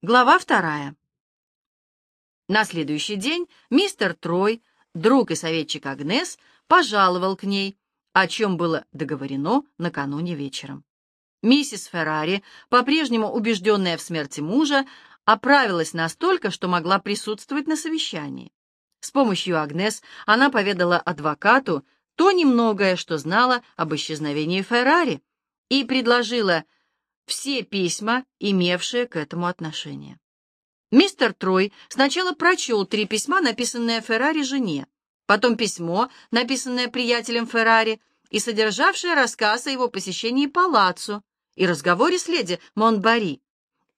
Глава вторая. На следующий день мистер Трой, друг и советчик Агнес, пожаловал к ней, о чем было договорено накануне вечером. Миссис Феррари, по-прежнему убежденная в смерти мужа, оправилась настолько, что могла присутствовать на совещании. С помощью Агнес она поведала адвокату то немногое, что знала об исчезновении Феррари, и предложила все письма, имевшие к этому отношение. Мистер Трой сначала прочел три письма, написанные Феррари жене, потом письмо, написанное приятелем Феррари, и содержавшее рассказ о его посещении палаццо и разговоре с леди Монбари,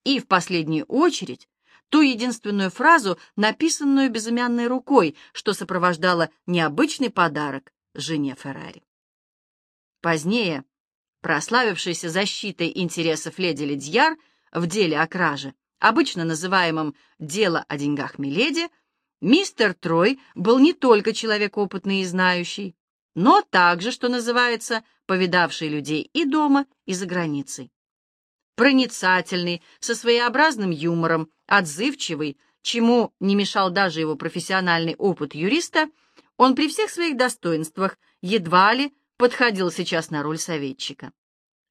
и, в последнюю очередь, ту единственную фразу, написанную безымянной рукой, что сопровождало необычный подарок жене Феррари. Позднее прославившийся защитой интересов леди Ледьяр в деле о краже, обычно называемом «дело о деньгах Миледи», мистер Трой был не только человек опытный и знающий, но также, что называется, повидавший людей и дома, и за границей. Проницательный, со своеобразным юмором, отзывчивый, чему не мешал даже его профессиональный опыт юриста, он при всех своих достоинствах едва ли подходил сейчас на роль советчика.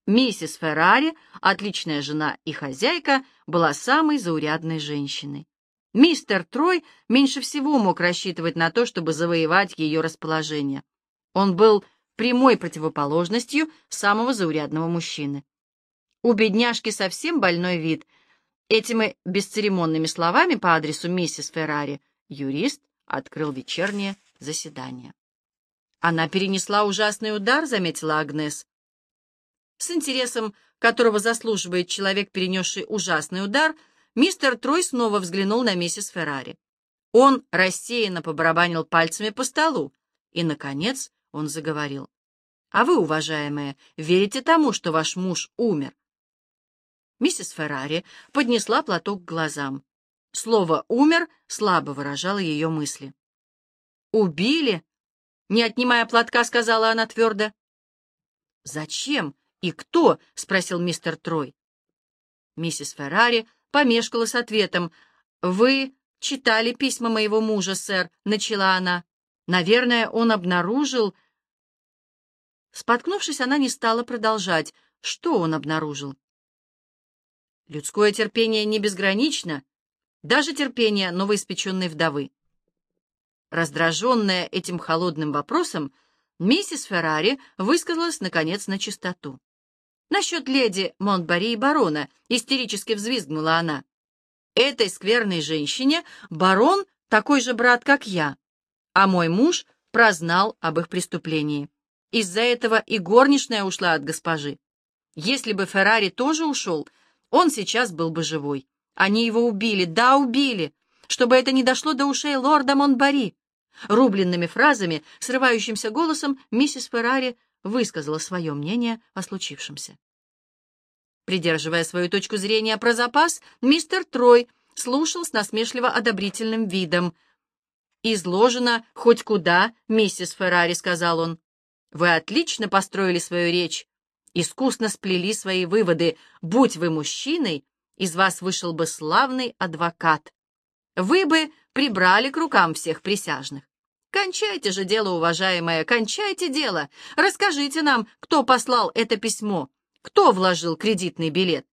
Миссис Феррари, отличная жена и хозяйка, была самой заурядной женщиной. Мистер Трой меньше всего мог рассчитывать на то, чтобы завоевать ее расположение. Он был прямой противоположностью самого заурядного мужчины. У бедняжки совсем больной вид. Этими бесцеремонными словами по адресу миссис Феррари юрист открыл вечернее заседание. Она перенесла ужасный удар, заметила Агнес. С интересом, которого заслуживает человек, перенесший ужасный удар, мистер Трой снова взглянул на миссис Феррари. Он рассеянно побарабанил пальцами по столу, и, наконец, он заговорил. «А вы, уважаемая, верите тому, что ваш муж умер?» Миссис Феррари поднесла платок к глазам. Слово «умер» слабо выражало ее мысли. «Убили?» Не отнимая платка, сказала она твердо. «Зачем и кто?» — спросил мистер Трой. Миссис Феррари помешкала с ответом. «Вы читали письма моего мужа, сэр», — начала она. «Наверное, он обнаружил...» Споткнувшись, она не стала продолжать. Что он обнаружил? Людское терпение не безгранично, даже терпение новоиспеченной вдовы. Раздраженная этим холодным вопросом, миссис Феррари высказалась, наконец, на чистоту. «Насчет леди Монтбари и барона», — истерически взвизгнула она. «Этой скверной женщине барон такой же брат, как я, а мой муж прознал об их преступлении. Из-за этого и горничная ушла от госпожи. Если бы Феррари тоже ушел, он сейчас был бы живой. Они его убили, да, убили, чтобы это не дошло до ушей лорда Монбари. Рубленными фразами, срывающимся голосом, миссис Феррари высказала свое мнение о случившемся. Придерживая свою точку зрения про запас, мистер Трой слушал с насмешливо-одобрительным видом. «Изложено хоть куда, миссис Феррари», — сказал он. «Вы отлично построили свою речь, искусно сплели свои выводы. Будь вы мужчиной, из вас вышел бы славный адвокат. Вы бы прибрали к рукам всех присяжных. Кончайте же дело, уважаемая, кончайте дело. Расскажите нам, кто послал это письмо, кто вложил кредитный билет.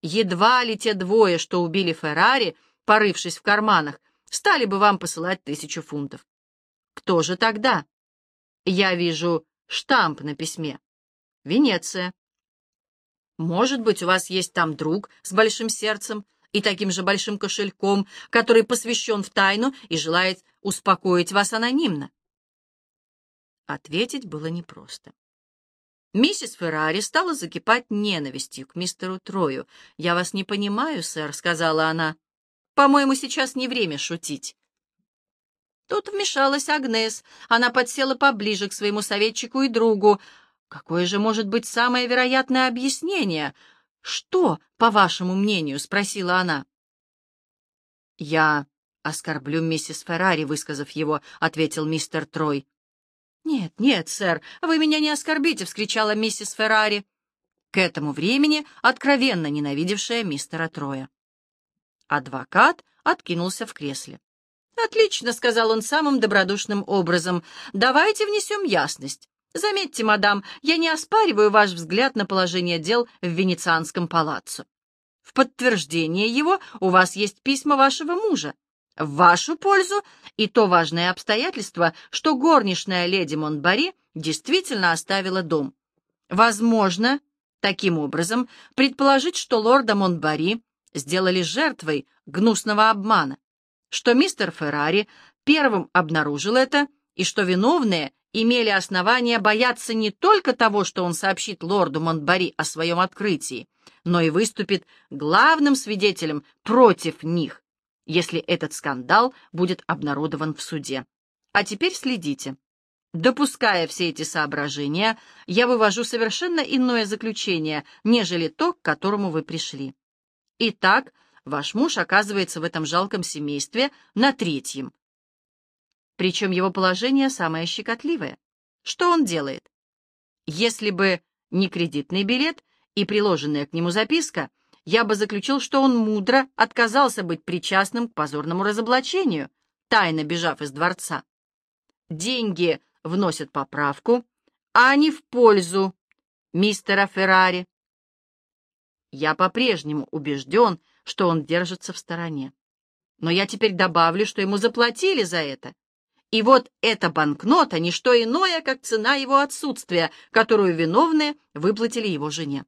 Едва ли те двое, что убили Феррари, порывшись в карманах, стали бы вам посылать тысячу фунтов. Кто же тогда? Я вижу штамп на письме. Венеция. Может быть, у вас есть там друг с большим сердцем, и таким же большим кошельком, который посвящен в тайну и желает успокоить вас анонимно? Ответить было непросто. Миссис Феррари стала закипать ненавистью к мистеру Трою. «Я вас не понимаю, сэр», — сказала она. «По-моему, сейчас не время шутить». Тут вмешалась Агнес. Она подсела поближе к своему советчику и другу. «Какое же может быть самое вероятное объяснение?» «Что, по вашему мнению?» — спросила она. «Я оскорблю миссис Феррари, высказав его», — ответил мистер Трой. «Нет, нет, сэр, вы меня не оскорбите!» — вскричала миссис Феррари, к этому времени откровенно ненавидевшая мистера Троя. Адвокат откинулся в кресле. «Отлично», — сказал он самым добродушным образом. «Давайте внесем ясность. Заметьте, мадам, я не оспариваю ваш взгляд на положение дел в Венецианском палаццо. В подтверждение его у вас есть письма вашего мужа. В вашу пользу и то важное обстоятельство, что горничная леди Монтбари действительно оставила дом. Возможно, таким образом, предположить, что лорда Монтбари сделали жертвой гнусного обмана, что мистер Феррари первым обнаружил это и что виновные имели основания бояться не только того, что он сообщит лорду Монтбари о своем открытии, но и выступит главным свидетелем против них, если этот скандал будет обнародован в суде. А теперь следите. Допуская все эти соображения, я вывожу совершенно иное заключение, нежели то, к которому вы пришли. Итак, ваш муж оказывается в этом жалком семействе на третьем, причем его положение самое щекотливое. Что он делает? Если бы не кредитный билет и приложенная к нему записка, я бы заключил, что он мудро отказался быть причастным к позорному разоблачению, тайно бежав из дворца. Деньги вносят поправку, а не в пользу мистера Феррари. Я по-прежнему убежден, что он держится в стороне. Но я теперь добавлю, что ему заплатили за это. И вот эта банкнота — не что иное, как цена его отсутствия, которую виновные выплатили его жене.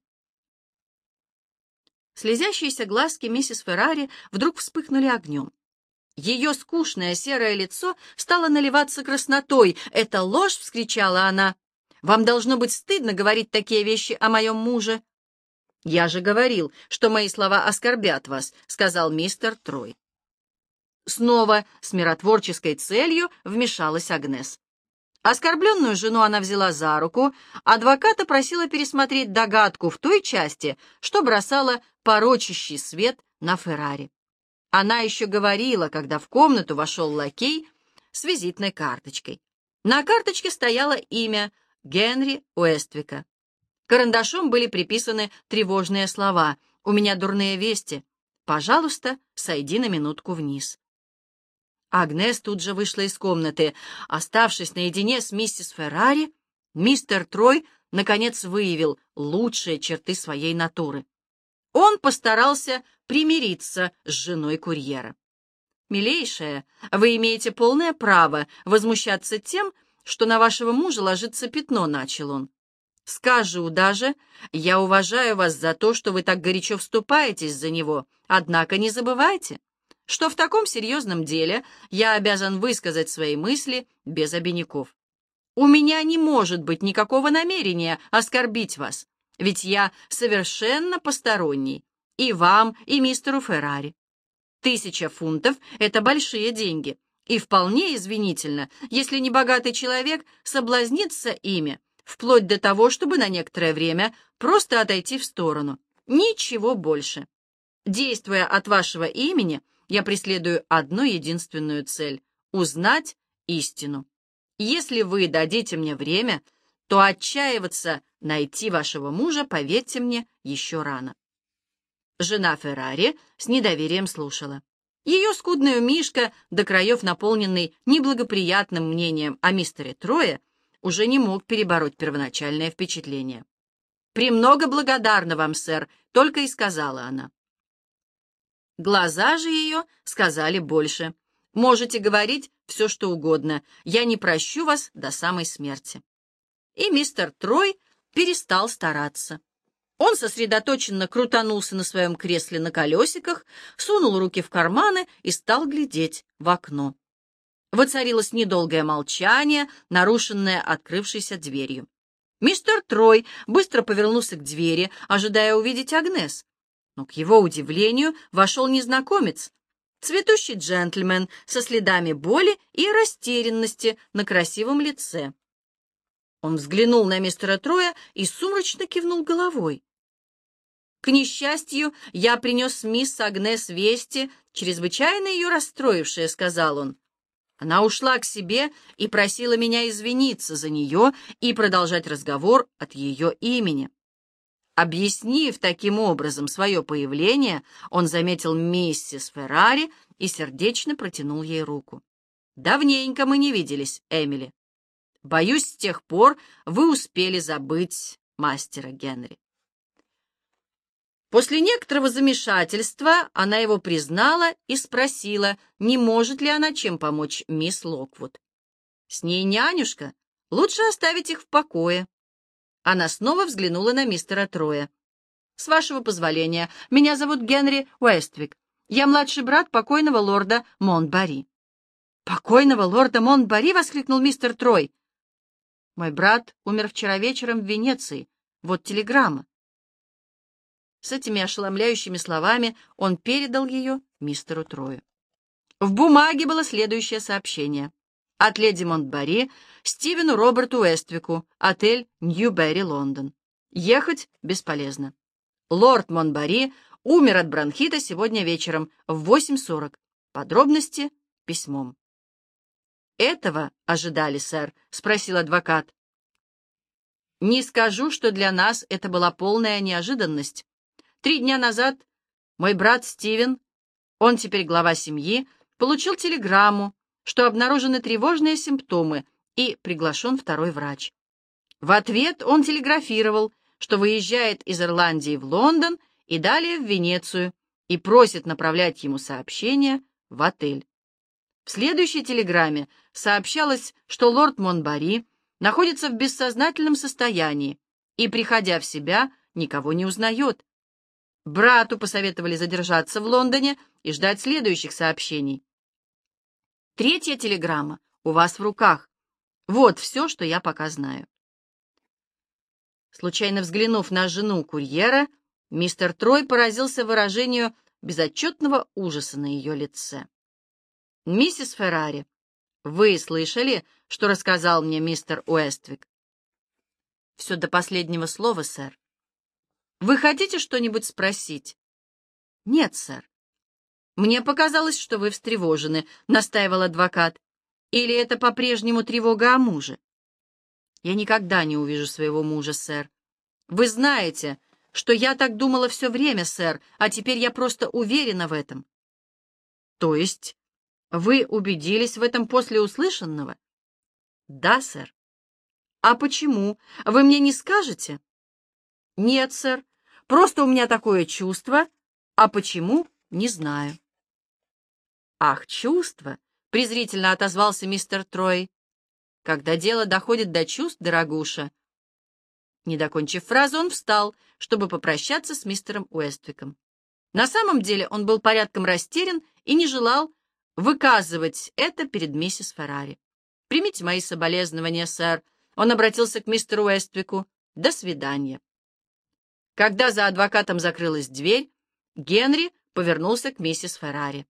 Слезящиеся глазки миссис Феррари вдруг вспыхнули огнем. Ее скучное серое лицо стало наливаться краснотой. «Это ложь!» — вскричала она. «Вам должно быть стыдно говорить такие вещи о моем муже». «Я же говорил, что мои слова оскорбят вас», — сказал мистер Трой. Снова с миротворческой целью вмешалась Агнес. Оскорбленную жену она взяла за руку, адвоката просила пересмотреть догадку в той части, что бросала порочащий свет на Феррари. Она еще говорила, когда в комнату вошел лакей с визитной карточкой. На карточке стояло имя Генри Уэствика. Карандашом были приписаны тревожные слова «У меня дурные вести. Пожалуйста, сойди на минутку вниз». Агнес тут же вышла из комнаты. Оставшись наедине с миссис Феррари, мистер Трой наконец выявил лучшие черты своей натуры. Он постарался примириться с женой курьера. «Милейшая, вы имеете полное право возмущаться тем, что на вашего мужа ложится пятно», — начал он. «Скажу даже, я уважаю вас за то, что вы так горячо вступаетесь за него, однако не забывайте, что в таком серьезном деле я обязан высказать свои мысли без обиняков. У меня не может быть никакого намерения оскорбить вас, ведь я совершенно посторонний, и вам, и мистеру Феррари. Тысяча фунтов — это большие деньги, и вполне извинительно, если небогатый человек соблазнится ими, вплоть до того, чтобы на некоторое время просто отойти в сторону. Ничего больше. Действуя от вашего имени — я преследую одну единственную цель — узнать истину. Если вы дадите мне время, то отчаиваться найти вашего мужа, поверьте мне, еще рано. Жена Феррари с недоверием слушала. Ее скудная мишка, до краев наполненный неблагоприятным мнением о мистере Трое, уже не мог перебороть первоначальное впечатление. «Премного благодарна вам, сэр», — только и сказала она. Глаза же ее сказали больше. Можете говорить все, что угодно. Я не прощу вас до самой смерти. И мистер Трой перестал стараться. Он сосредоточенно крутанулся на своем кресле на колесиках, сунул руки в карманы и стал глядеть в окно. Воцарилось недолгое молчание, нарушенное открывшейся дверью. Мистер Трой быстро повернулся к двери, ожидая увидеть Агнес, но, к его удивлению, вошел незнакомец, цветущий джентльмен со следами боли и растерянности на красивом лице. Он взглянул на мистера Троя и сумрачно кивнул головой. «К несчастью, я принес мисс Агнес вести, чрезвычайно ее расстроившие», — сказал он. Она ушла к себе и просила меня извиниться за нее и продолжать разговор от ее имени. Объяснив таким образом свое появление, он заметил миссис Феррари и сердечно протянул ей руку. «Давненько мы не виделись, Эмили. Боюсь, с тех пор вы успели забыть мастера Генри». После некоторого замешательства она его признала и спросила, не может ли она чем помочь мисс Локвуд. «С ней нянюшка. Лучше оставить их в покое». Она снова взглянула на мистера Троя. «С вашего позволения, меня зовут Генри Уэствик. Я младший брат покойного лорда Монтбари». «Покойного лорда Монтбари!» — воскликнул мистер Трой. «Мой брат умер вчера вечером в Венеции. Вот телеграмма». С этими ошеломляющими словами он передал ее мистеру Трою. В бумаге было следующее сообщение. От леди Монтбари Стивену Роберту Эствику, отель Ньюберри, Лондон. Ехать бесполезно. Лорд Монтбари умер от бронхита сегодня вечером в 8.40. Подробности письмом. «Этого ожидали, сэр?» — спросил адвокат. «Не скажу, что для нас это была полная неожиданность. Три дня назад мой брат Стивен, он теперь глава семьи, получил телеграмму, что обнаружены тревожные симптомы, и приглашен второй врач. В ответ он телеграфировал, что выезжает из Ирландии в Лондон и далее в Венецию, и просит направлять ему сообщение в отель. В следующей телеграмме сообщалось, что лорд Монбари находится в бессознательном состоянии и, приходя в себя, никого не узнает. Брату посоветовали задержаться в Лондоне и ждать следующих сообщений. Третья телеграмма у вас в руках. Вот все, что я пока знаю. Случайно взглянув на жену курьера, мистер Трой поразился выражению безотчетного ужаса на ее лице. «Миссис Феррари, вы слышали, что рассказал мне мистер Уэствик?» «Все до последнего слова, сэр». «Вы хотите что-нибудь спросить?» «Нет, сэр». «Мне показалось, что вы встревожены», — настаивал адвокат. «Или это по-прежнему тревога о муже?» «Я никогда не увижу своего мужа, сэр. Вы знаете, что я так думала все время, сэр, а теперь я просто уверена в этом». «То есть вы убедились в этом после услышанного?» «Да, сэр». «А почему? Вы мне не скажете?» «Нет, сэр. Просто у меня такое чувство. А почему, не знаю». «Ах, чувства!» — презрительно отозвался мистер Трой. «Когда дело доходит до чувств, дорогуша...» Не докончив фразу, он встал, чтобы попрощаться с мистером Уэствиком. На самом деле он был порядком растерян и не желал выказывать это перед миссис Феррари. «Примите мои соболезнования, сэр», — он обратился к мистеру Уэствику. «До свидания». Когда за адвокатом закрылась дверь, Генри повернулся к миссис Феррари.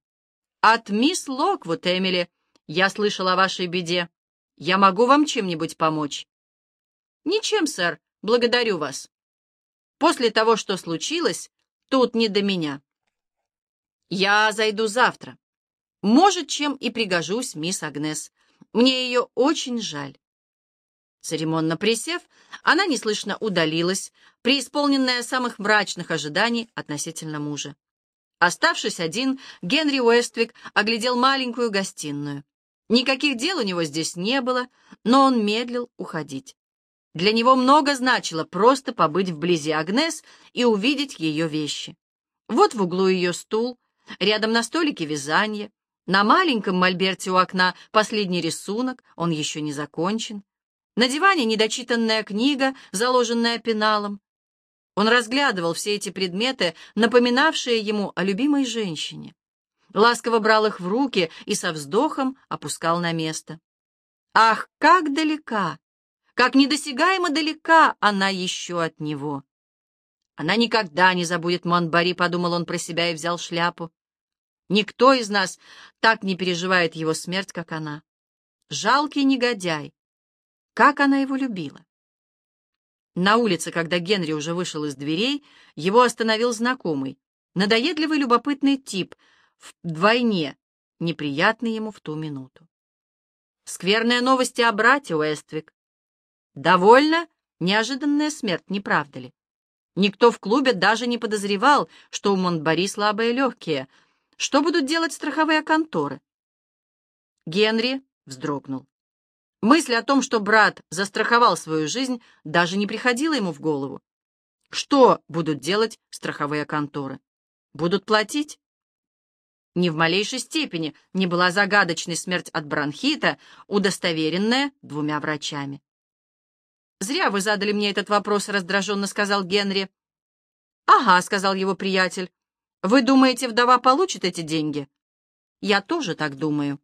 «От мисс Локвуд, Эмили. Я слышал о вашей беде. Я могу вам чем-нибудь помочь?» «Ничем, сэр. Благодарю вас. После того, что случилось, тут не до меня. Я зайду завтра. Может, чем и пригожусь, мисс Агнес. Мне ее очень жаль». Церемонно присев, она неслышно удалилась, преисполненная самых мрачных ожиданий относительно мужа. Оставшись один, Генри Уэствик оглядел маленькую гостиную. Никаких дел у него здесь не было, но он медлил уходить. Для него много значило просто побыть вблизи Агнес и увидеть ее вещи. Вот в углу ее стул, рядом на столике вязание, на маленьком мольберте у окна последний рисунок, он еще не закончен. На диване недочитанная книга, заложенная пеналом. Он разглядывал все эти предметы, напоминавшие ему о любимой женщине. Ласково брал их в руки и со вздохом опускал на место. Ах, как далека, как недосягаемо далека она еще от него! Она никогда не забудет Монбари, подумал он про себя и взял шляпу. Никто из нас так не переживает его смерть, как она. Жалкий негодяй. Как она его любила. На улице, когда Генри уже вышел из дверей, его остановил знакомый, надоедливый любопытный тип, вдвойне неприятный ему в ту минуту. Скверные новости о брате, Уэствик. Довольно неожиданная смерть, не правда ли? Никто в клубе даже не подозревал, что у Монтбари слабые легкие. Что будут делать страховые конторы? Генри вздрогнул. Мысль о том, что брат застраховал свою жизнь, даже не приходила ему в голову. Что будут делать страховые конторы? Будут платить? Ни в малейшей степени не была загадочной смерть от бронхита, удостоверенная двумя врачами. «Зря вы задали мне этот вопрос», — раздраженно сказал Генри. «Ага», — сказал его приятель. «Вы думаете, вдова получит эти деньги?» «Я тоже так думаю».